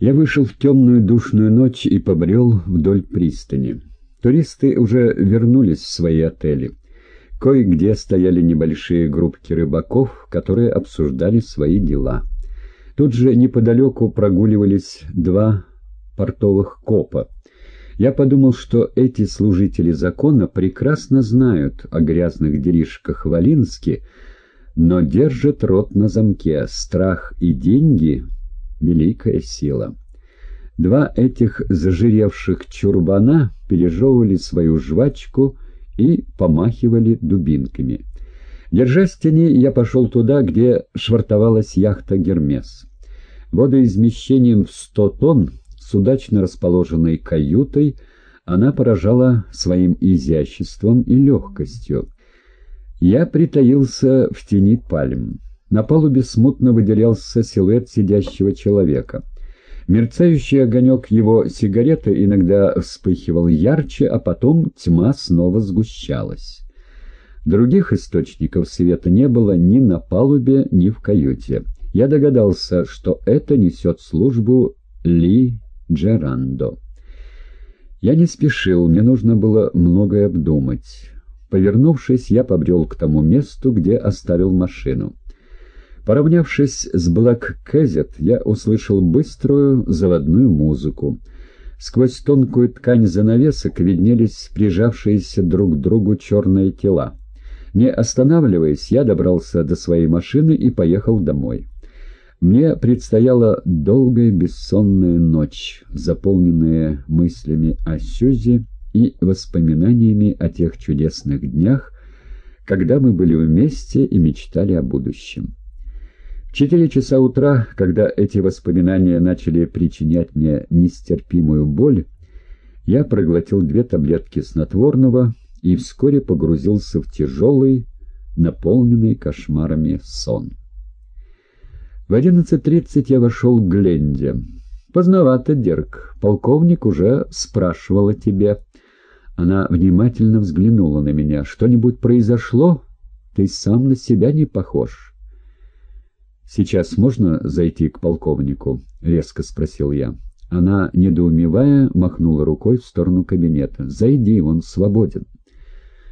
Я вышел в темную душную ночь и побрел вдоль пристани. Туристы уже вернулись в свои отели. Кое-где стояли небольшие группки рыбаков, которые обсуждали свои дела. Тут же неподалеку прогуливались два портовых копа. Я подумал, что эти служители закона прекрасно знают о грязных делишках в Алинске, но держат рот на замке. Страх и деньги — великая сила. Два этих зажиревших чурбана пережевывали свою жвачку и помахивали дубинками. Держась в тени, я пошел туда, где швартовалась яхта «Гермес». Водоизмещением в сто тонн, с удачно расположенной каютой, она поражала своим изяществом и легкостью. Я притаился в тени пальм. На палубе смутно выделялся силуэт сидящего человека. Мерцающий огонек его сигареты иногда вспыхивал ярче, а потом тьма снова сгущалась. Других источников света не было ни на палубе, ни в каюте. Я догадался, что это несет службу Ли Джерандо. Я не спешил, мне нужно было многое обдумать. Повернувшись, я побрел к тому месту, где оставил машину. Поравнявшись с Блэк Кэзет, я услышал быструю заводную музыку. Сквозь тонкую ткань занавесок виднелись прижавшиеся друг к другу черные тела. Не останавливаясь, я добрался до своей машины и поехал домой. Мне предстояла долгая бессонная ночь, заполненная мыслями о Сюзе и воспоминаниями о тех чудесных днях, когда мы были вместе и мечтали о будущем. Четыре часа утра, когда эти воспоминания начали причинять мне нестерпимую боль, я проглотил две таблетки снотворного и вскоре погрузился в тяжелый, наполненный кошмарами сон. В одиннадцать тридцать я вошел к Гленде. «Поздновато, Дерг. Полковник уже спрашивал о тебе». Она внимательно взглянула на меня. «Что-нибудь произошло? Ты сам на себя не похож». «Сейчас можно зайти к полковнику?» — резко спросил я. Она, недоумевая, махнула рукой в сторону кабинета. «Зайди, он свободен».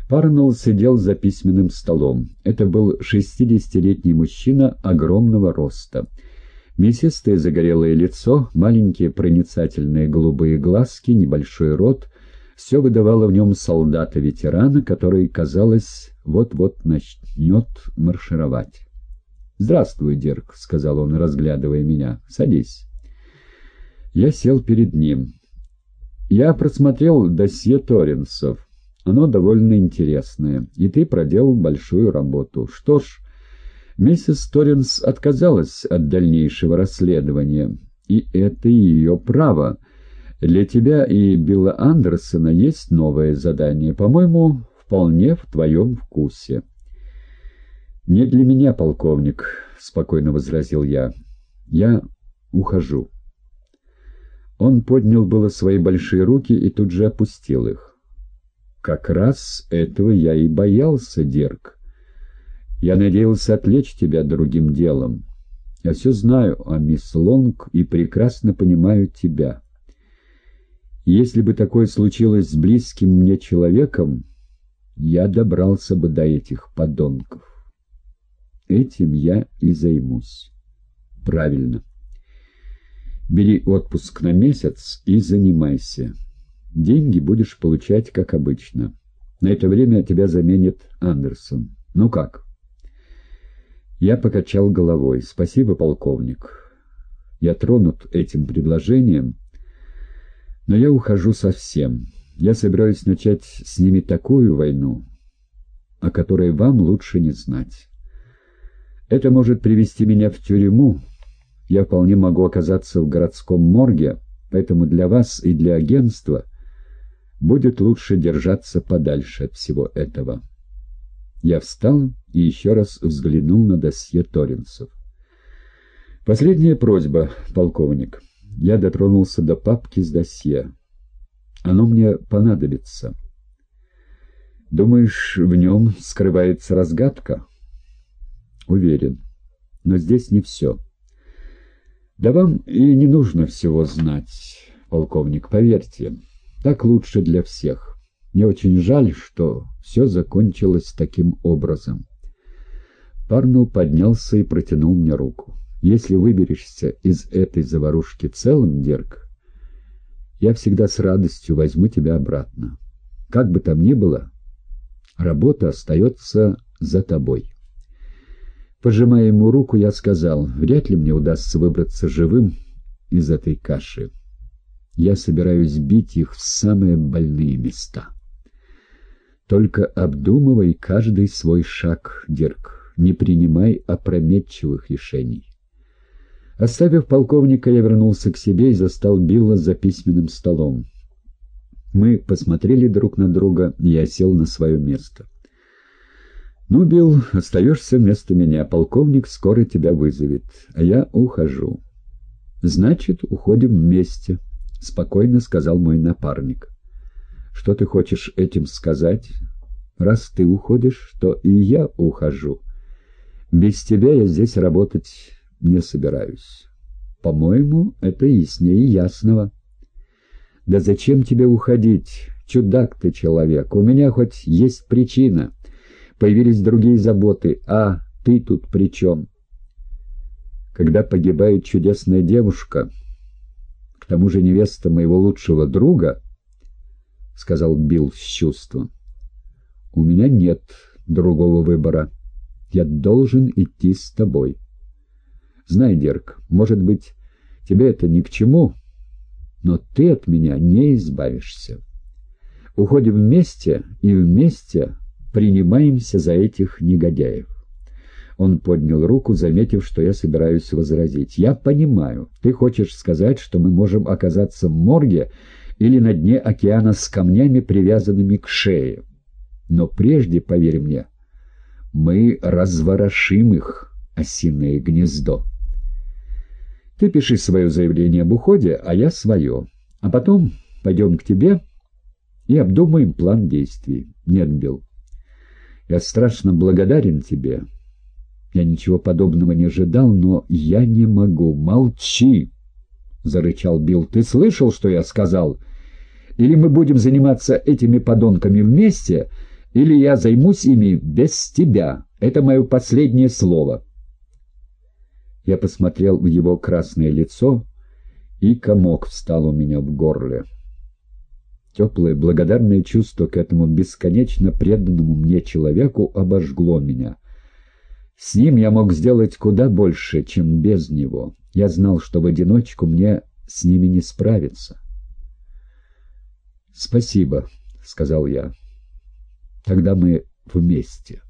Парнелл сидел за письменным столом. Это был шестидесятилетний мужчина огромного роста. Мясистое загорелое лицо, маленькие проницательные голубые глазки, небольшой рот — все выдавало в нем солдата-ветерана, который, казалось, вот-вот начнет маршировать. «Здравствуй, Дирк», — сказал он, разглядывая меня. «Садись». Я сел перед ним. Я просмотрел досье Торренсов. Оно довольно интересное, и ты проделал большую работу. Что ж, миссис Торренс отказалась от дальнейшего расследования, и это ее право. Для тебя и Билла Андерсона есть новое задание, по-моему, вполне в твоем вкусе. «Не для меня, полковник», — спокойно возразил я. «Я ухожу». Он поднял было свои большие руки и тут же опустил их. Как раз этого я и боялся, Дерг. Я надеялся отвлечь тебя другим делом. Я все знаю о мисс Лонг и прекрасно понимаю тебя. Если бы такое случилось с близким мне человеком, я добрался бы до этих подонков. Этим я и займусь. Правильно. Бери отпуск на месяц и занимайся. Деньги будешь получать, как обычно. На это время тебя заменит Андерсон. Ну как?» Я покачал головой. «Спасибо, полковник. Я тронут этим предложением, но я ухожу совсем. Я собираюсь начать с ними такую войну, о которой вам лучше не знать. Это может привести меня в тюрьму. Я вполне могу оказаться в городском морге, поэтому для вас и для агентства — будет лучше держаться подальше от всего этого. Я встал и еще раз взглянул на досье Торинцев. Последняя просьба, полковник. Я дотронулся до папки с досье. Оно мне понадобится. Думаешь, в нем скрывается разгадка? Уверен. Но здесь не все. Да вам и не нужно всего знать, полковник, поверьте. Так лучше для всех. Мне очень жаль, что все закончилось таким образом. Парнул поднялся и протянул мне руку. Если выберешься из этой заварушки целым, Дерг, я всегда с радостью возьму тебя обратно. Как бы там ни было, работа остается за тобой. Пожимая ему руку, я сказал, вряд ли мне удастся выбраться живым из этой каши. Я собираюсь бить их в самые больные места. Только обдумывай каждый свой шаг, Дирк, не принимай опрометчивых решений. Оставив полковника, я вернулся к себе и застал Билла за письменным столом. Мы посмотрели друг на друга, и я сел на свое место. «Ну, Билл, остаешься вместо меня. Полковник скоро тебя вызовет, а я ухожу». «Значит, уходим вместе», — спокойно сказал мой напарник. «Что ты хочешь этим сказать? Раз ты уходишь, то и я ухожу. Без тебя я здесь работать не собираюсь. По-моему, это яснее ясного». «Да зачем тебе уходить? Чудак ты человек. У меня хоть есть причина». Появились другие заботы. А ты тут при чем? Когда погибает чудесная девушка, к тому же невеста моего лучшего друга, — сказал Билл с чувством, — у меня нет другого выбора. Я должен идти с тобой. Знай, Дерк, может быть, тебе это ни к чему, но ты от меня не избавишься. Уходим вместе и вместе принимаемся за этих негодяев. Он поднял руку, заметив, что я собираюсь возразить. «Я понимаю. Ты хочешь сказать, что мы можем оказаться в морге или на дне океана с камнями, привязанными к шее. Но прежде, поверь мне, мы разворошим их, осиное гнездо. Ты пиши свое заявление об уходе, а я свое. А потом пойдем к тебе и обдумаем план действий. Нет, Билл, я страшно благодарен тебе. Я ничего подобного не ожидал, но я не могу. Молчи, — зарычал Билл. Ты слышал, что я сказал? Или мы будем заниматься этими подонками вместе, или я займусь ими без тебя. Это мое последнее слово. Я посмотрел в его красное лицо, и комок встал у меня в горле. Теплое, благодарное чувство к этому бесконечно преданному мне человеку обожгло меня. С ним я мог сделать куда больше, чем без него. Я знал, что в одиночку мне с ними не справиться. «Спасибо», — сказал я. «Тогда мы вместе».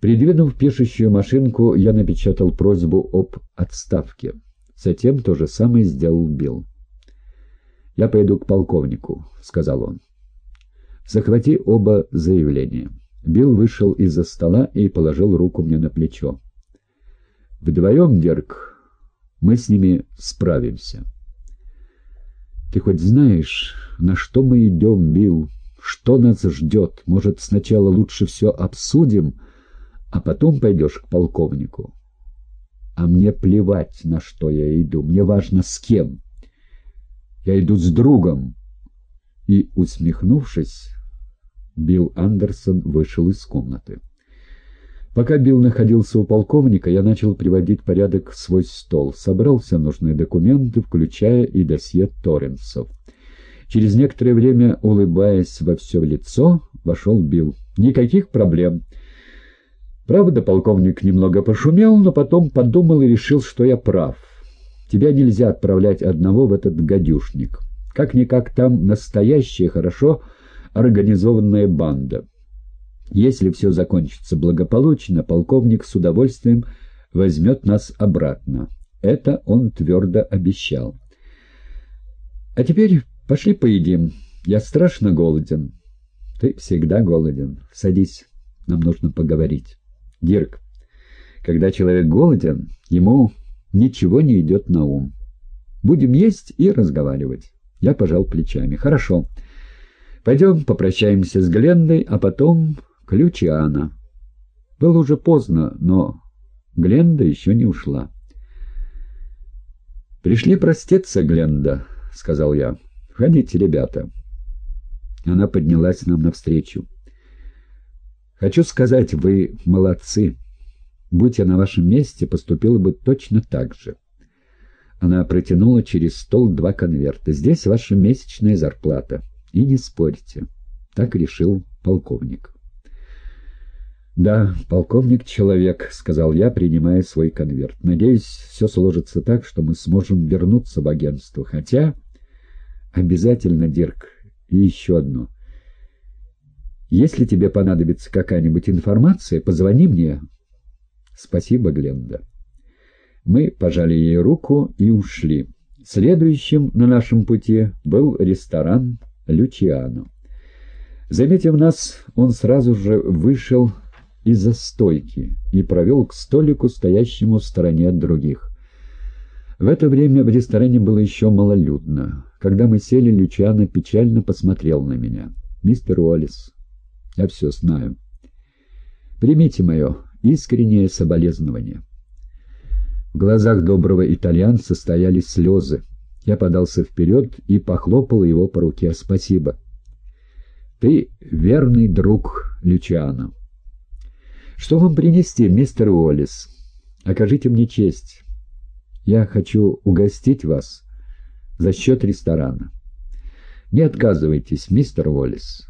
Придвинув пишущую машинку, я напечатал просьбу об отставке. Затем то же самое сделал Билл. «Я пойду к полковнику», — сказал он. «Захвати оба заявления». Билл вышел из-за стола и положил руку мне на плечо. «Вдвоем, Дерг, мы с ними справимся». «Ты хоть знаешь, на что мы идем, Билл? Что нас ждет? Может, сначала лучше все обсудим, а потом пойдешь к полковнику?» «А мне плевать, на что я иду. Мне важно, с кем». Я иду с другом. И, усмехнувшись, Билл Андерсон вышел из комнаты. Пока Билл находился у полковника, я начал приводить порядок в свой стол, собрал все нужные документы, включая и досье Торренсов. Через некоторое время, улыбаясь во все лицо, вошел Билл. «Никаких проблем». Правда, полковник немного пошумел, но потом подумал и решил, что я прав. Тебя нельзя отправлять одного в этот гадюшник. Как-никак там настоящая, хорошо организованная банда. Если все закончится благополучно, полковник с удовольствием возьмет нас обратно. Это он твердо обещал. А теперь пошли поедим. Я страшно голоден. Ты всегда голоден. Садись, нам нужно поговорить. Дирк, когда человек голоден, ему ничего не идет на ум. Будем есть и разговаривать. Я пожал плечами. Хорошо. Пойдем попрощаемся с Глендой, а потом к Лючиана. Было уже поздно, но Гленда еще не ушла. «Пришли проститься, Гленда», — сказал я. «Входите, ребята». Она поднялась нам навстречу. «Хочу сказать, вы молодцы. Будь я на вашем месте, поступила бы точно так же». Она протянула через стол два конверта. «Здесь ваша месячная зарплата. И не спорьте». Так решил полковник. «Да, полковник — человек», — сказал я, принимая свой конверт. «Надеюсь, все сложится так, что мы сможем вернуться в агентство. Хотя...» «Обязательно, Дирк. И еще одно. Если тебе понадобится какая-нибудь информация, позвони мне». «Спасибо, Гленда». Мы пожали ей руку и ушли. Следующим на нашем пути был ресторан «Лючиано». Заметив нас, он сразу же вышел из-за стойки и провел к столику, стоящему в стороне от других. В это время в ресторане было еще малолюдно. Когда мы сели, Лючано печально посмотрел на меня. «Мистер Уоллес, я все знаю. Примите мое искреннее соболезнование». В глазах доброго итальянца стояли слезы. Я подался вперед и похлопал его по руке. «Спасибо. Ты верный друг Лючано». «Что вам принести, мистер Уоллес? Окажите мне честь. Я хочу угостить вас за счет ресторана. Не отказывайтесь, мистер Уоллес».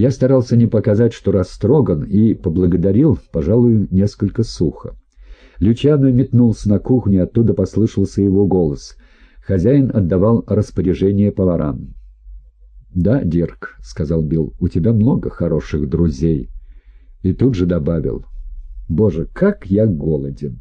Я старался не показать, что растроган, и поблагодарил, пожалуй, несколько сухо. Лючано метнулся на кухню, оттуда послышался его голос. Хозяин отдавал распоряжение поварам. «Да, Дирк», — сказал Билл, — «у тебя много хороших друзей». И тут же добавил, «Боже, как я голоден!»